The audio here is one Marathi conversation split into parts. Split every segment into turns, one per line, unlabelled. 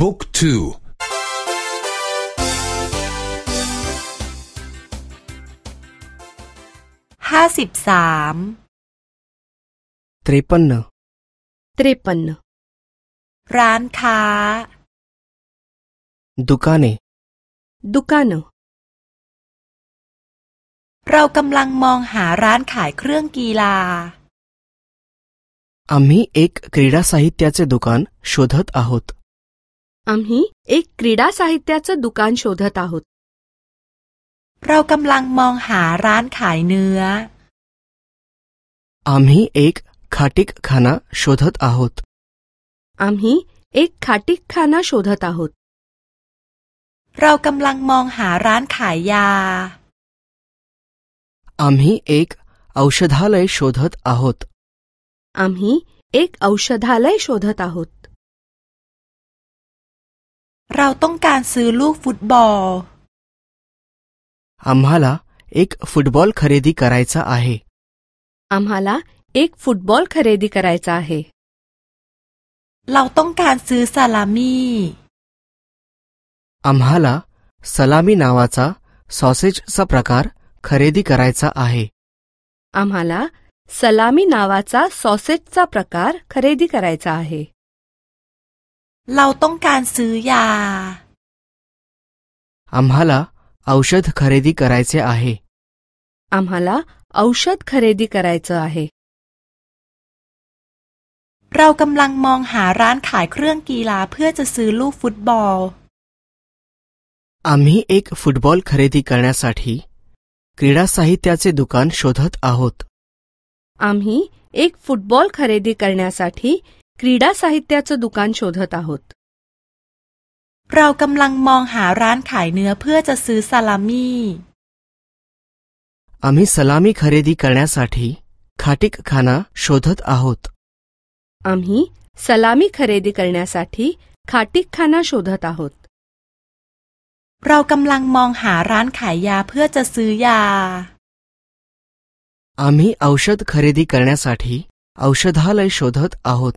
บุ๊กทู
ห้าสิบสาม
त्रेपन्न
त्रेपन्न
ร้านค้า
दुकाने
दुकानं
เรากำลังมองหาร้านขายเครื่องกีฬา
आम्ही एक क्रीडा साहित्याचे दुकान शोधत आहोत
आम्ही एक क्रीडा साहित्याचं दुकान शोधत आहोत
เรากำลังมองหาร้านขายเนื้อ
आम्ही एक खाटीक खाना शोधत आहोत
आम्ही एक खाटीकखाना शोधत आहोत
เรากำลังมองหาร้านขายยา
आम्ही एक औषधालय शोधत आहोत
आम्ही एक औषधालय शोधत आहोत
เราต้องการซื้อลูกฟุตบอล
आम्हाला एक फुटबॉल खरेदी करायचा आहे
आम्हाला एक फुटबॉल खरेदी करायचा आहे
เราต้องการซื้อซาลามี่
आम्हाला सलामी नावाचा सॉसेजचा प्रकार खरेदी करायचा आहे
आम्हाला सलामी नावाचा सॉसेजचा प्रकार खरेदी करायचा आहे
เราต้องการซื้อยา
आम्हाला औषध खरेदी करायचे आहे
आम्हाला औषध खरेदी करायचं आहे
เรากำลังมองหาร้านขายเครื่องกีฬาเพื่อจะซื้อลูกฟุตบอล
आम्ही एक फुटबॉल खरेदी करण्यासाठी क्रीडा साहित्याचे दुकान शोधत आहोत
आम्ही एक फुटबॉल खरेदी करण्यासाठी क्रीडा साहित्याचं दुकान शोधत आहोत
เรากำลังมองหาร้านขายเนื้อเพื่อจะซื้อซาลามี่
आम्ही सलामी खरेदी करण्यासाठी खाटीक खाना शोधत आहोत
आम्ही सलामी खरेदी करण्यासाठी खाटीकखाना शोधत आहोत
เรากำลังมองหาร้านขายยาเพื่อจะซื้อยา
आम्ही औषध खरेदी करण्यासाठी औषधालय शोधत आहोत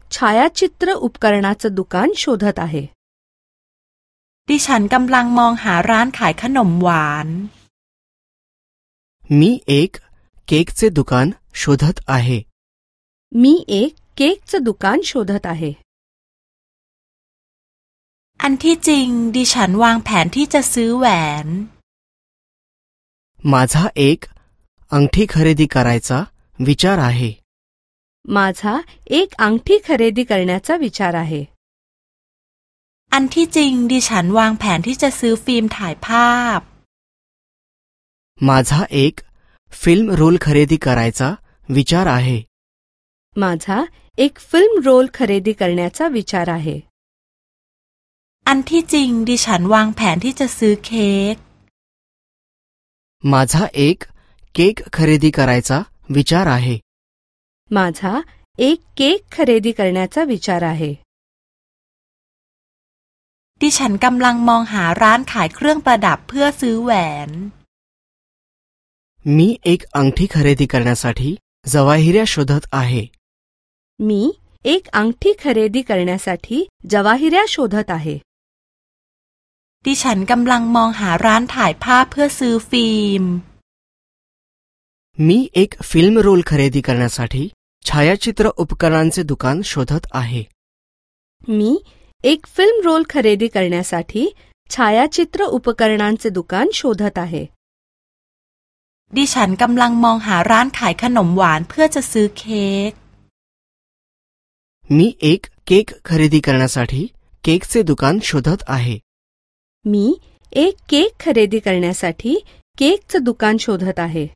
छायाचित्र उपकरणाचं दुकान शोधत आहे
ดิฉันกำลังมองหาร้านขายขนมหวาน
मी एक केकचे दुकान शोधत आहे
मी एक केकचं दुकान शोधत आहे
อันที่จริง ดิฉันวางแผนที่จะซื้อแหวน
माझा एक अंगठी खरेदी करायचा विचार आहे
माझा एक अंगठी खरेदी करण्याचा विचार आहे
อันที่จริง ดิฉันวางแผนที่จะซื้อฟิล์มถ่ายภาพ
माझा एक फिल्म रोल खरेदी करायचा विचार आहे
माझा एक फिल्म रोल खरेदी करण्याचा विचार आहे
อันที่จริง ดิฉันวางแผนที่จะซื้อเค้ก
माझा एक केक खरेदी करायचा विचार आहे
माझा एक केक खरेदी करण्याचा विचार आहे
ดิฉันกำลังมองหาร้านขายเครื่องประดับเพื่อซื้อแหวน
मी एक अंगठी खरेदी करण्यासाठी जवाहिऱ्या शोधत आहे
मी एक अंगठी खरेदी करण्यासाठी जवाहिऱ्या शोधत आहे
ดิฉันกำลังมองหาร้านถ่ายภาพเพื่อซื้อฟิล์ม
मी एक फिल्म रोल खरेदी करण्यासाठी छायाचित्र उपकरणांचे दुकान शोधत आहे
मी एक फिल्म रोल खरेदी करण्यासाठी छायाचित्र उपकरणांचे दुकान शोधत आहे
ดิฉันกำลังมองหาร้านขายขนมหวานเพื่อจะซื้อเค้ก
मी एक केक खरेदी करण्यासाठी केकचे दुकान शोधत आहे
मी एक केक खरेदी करण्यासाठी केकचं दुकान शोधत आहे